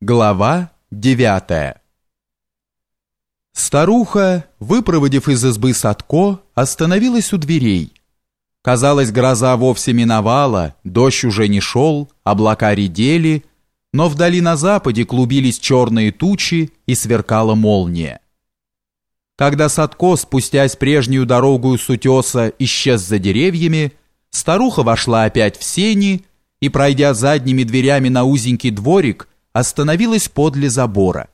Глава девятая Старуха, выпроводив из избы Садко, остановилась у дверей. Казалось, гроза вовсе миновала, дождь уже не шел, облака редели, но вдали на западе клубились черные тучи и сверкала молния. Когда Садко, спустясь прежнюю дорогу с утеса, исчез за деревьями, старуха вошла опять в сени и, пройдя задними дверями на узенький дворик, остановилась подле забора.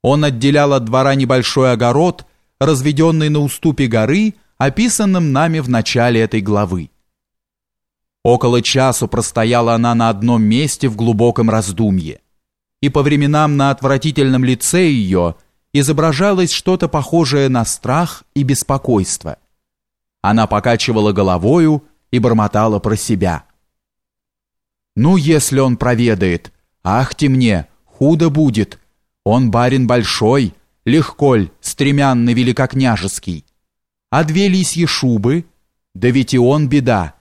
Он отделял от двора небольшой огород, разведенный на уступе горы, описанным нами в начале этой главы. Около часу простояла она на одном месте в глубоком раздумье, и по временам на отвратительном лице ее изображалось что-то похожее на страх и беспокойство. Она покачивала головою и бормотала про себя. «Ну, если он проведает, Ахте мне, худо будет. Он барин большой, легколь, стремянный великокняжеский. А две лисьи шубы? Да ведь и он беда.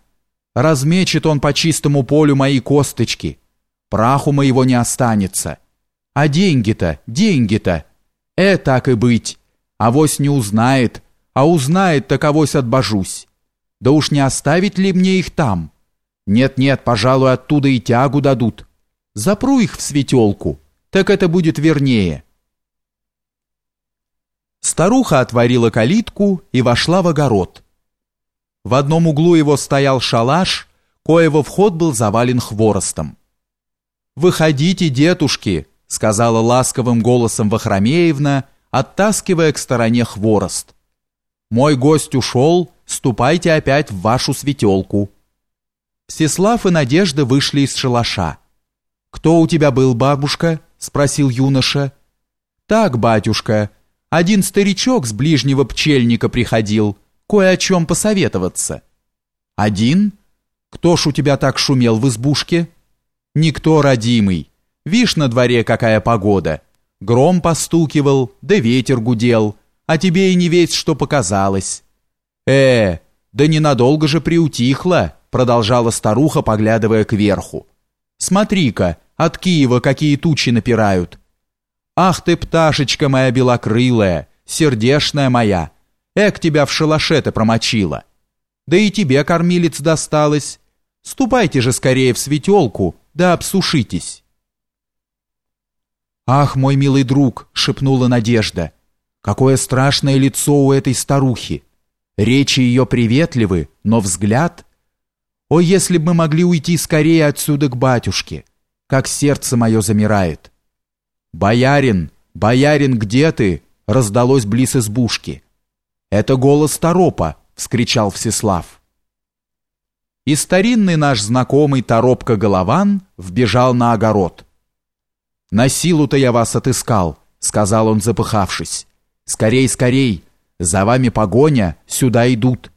Размечет он по чистому полю мои косточки. Праху моего не останется. А деньги-то, деньги-то. Э, так и быть. Авось не узнает, а узнает, так авось отбожусь. Да уж не оставить ли мне их там? Нет-нет, пожалуй, оттуда и тягу дадут. Запру их в светелку, так это будет вернее. Старуха отворила калитку и вошла в огород. В одном углу его стоял шалаш, коего вход был завален хворостом. «Выходите, детушки!» — сказала ласковым голосом Вахромеевна, оттаскивая к стороне хворост. «Мой гость ушел, ступайте опять в вашу светелку». Всеслав и Надежда вышли из шалаша. «Кто у тебя был, бабушка?» — спросил юноша. «Так, батюшка, один старичок с ближнего пчельника приходил, кое о чем посоветоваться». «Один? Кто ж у тебя так шумел в избушке?» «Никто, родимый. Вишь, на дворе какая погода. Гром постукивал, да ветер гудел, а тебе и не весь что показалось». «Э, да ненадолго же приутихло», — продолжала старуха, поглядывая кверху. «Смотри-ка, от Киева какие тучи напирают. Ах ты, пташечка моя белокрылая, сердешная моя, эк тебя в шалаше-то промочила. Да и тебе, кормилец, досталось. Ступайте же скорее в светелку, да обсушитесь. «Ах, мой милый друг!» — шепнула Надежда. «Какое страшное лицо у этой старухи! Речи ее приветливы, но взгляд... О, если бы мы могли уйти скорее отсюда к батюшке!» Как сердце мое замирает. «Боярин! Боярин, где ты?» раздалось близ избушки. «Это голос Торопа!» — вскричал Всеслав. И старинный наш знакомый Торопка Голован вбежал на огород. «На силу-то я вас отыскал», — сказал он, запыхавшись. «Скорей, скорей! За вами погоня, сюда идут!»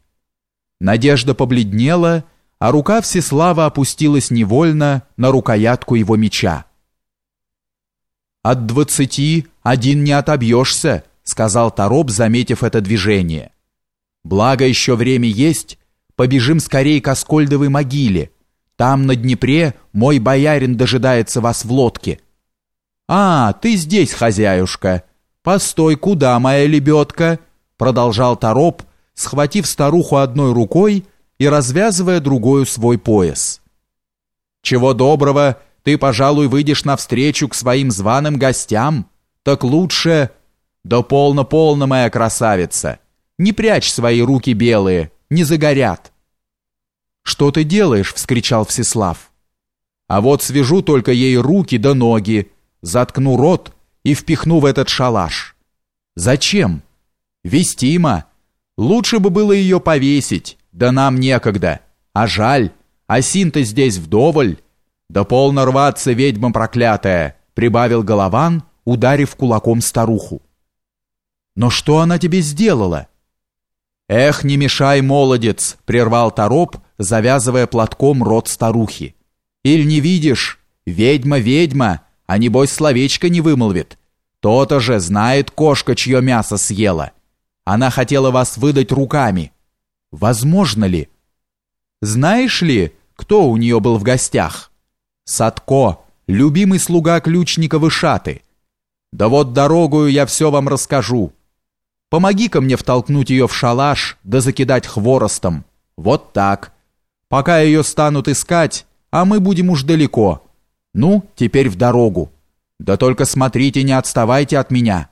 Надежда побледнела а рука Всеслава опустилась невольно на рукоятку его меча. «От двадцати один не отобьешься», — сказал Тороп, заметив это движение. «Благо еще время есть, побежим скорее к Аскольдовой могиле. Там, на Днепре, мой боярин дожидается вас в лодке». «А, ты здесь, хозяюшка. Постой, куда, моя лебедка?» Продолжал Тороп, схватив старуху одной рукой и развязывая другую свой пояс. «Чего доброго, ты, пожалуй, выйдешь навстречу к своим званым гостям? Так лучше...» «Да полно-полно, моя красавица! Не прячь свои руки белые, не загорят!» «Что ты делаешь?» — вскричал Всеслав. «А вот свяжу только ей руки да ноги, заткну рот и впихну в этот шалаш». «Зачем?» «Вестимо. Лучше бы было ее повесить, да нам некогда. А жаль, осин-то здесь вдоволь. Да полно рваться, ведьма проклятая, прибавил Голован, ударив кулаком старуху. Но что она тебе сделала? Эх, не мешай, молодец, прервал Тороп, завязывая платком рот старухи. Иль не видишь, ведьма, ведьма, а небось словечко не вымолвит. То-то же знает кошка, чье мясо съела. Она хотела вас выдать руками. Возможно ли? Знаешь ли, кто у нее был в гостях? Садко, любимый слуга ключника Вышаты. Да вот дорогую я все вам расскажу. Помоги-ка мне втолкнуть ее в шалаш, да закидать хворостом. Вот так. Пока ее станут искать, а мы будем уж далеко. Ну, теперь в дорогу. Да только смотрите, не отставайте от меня».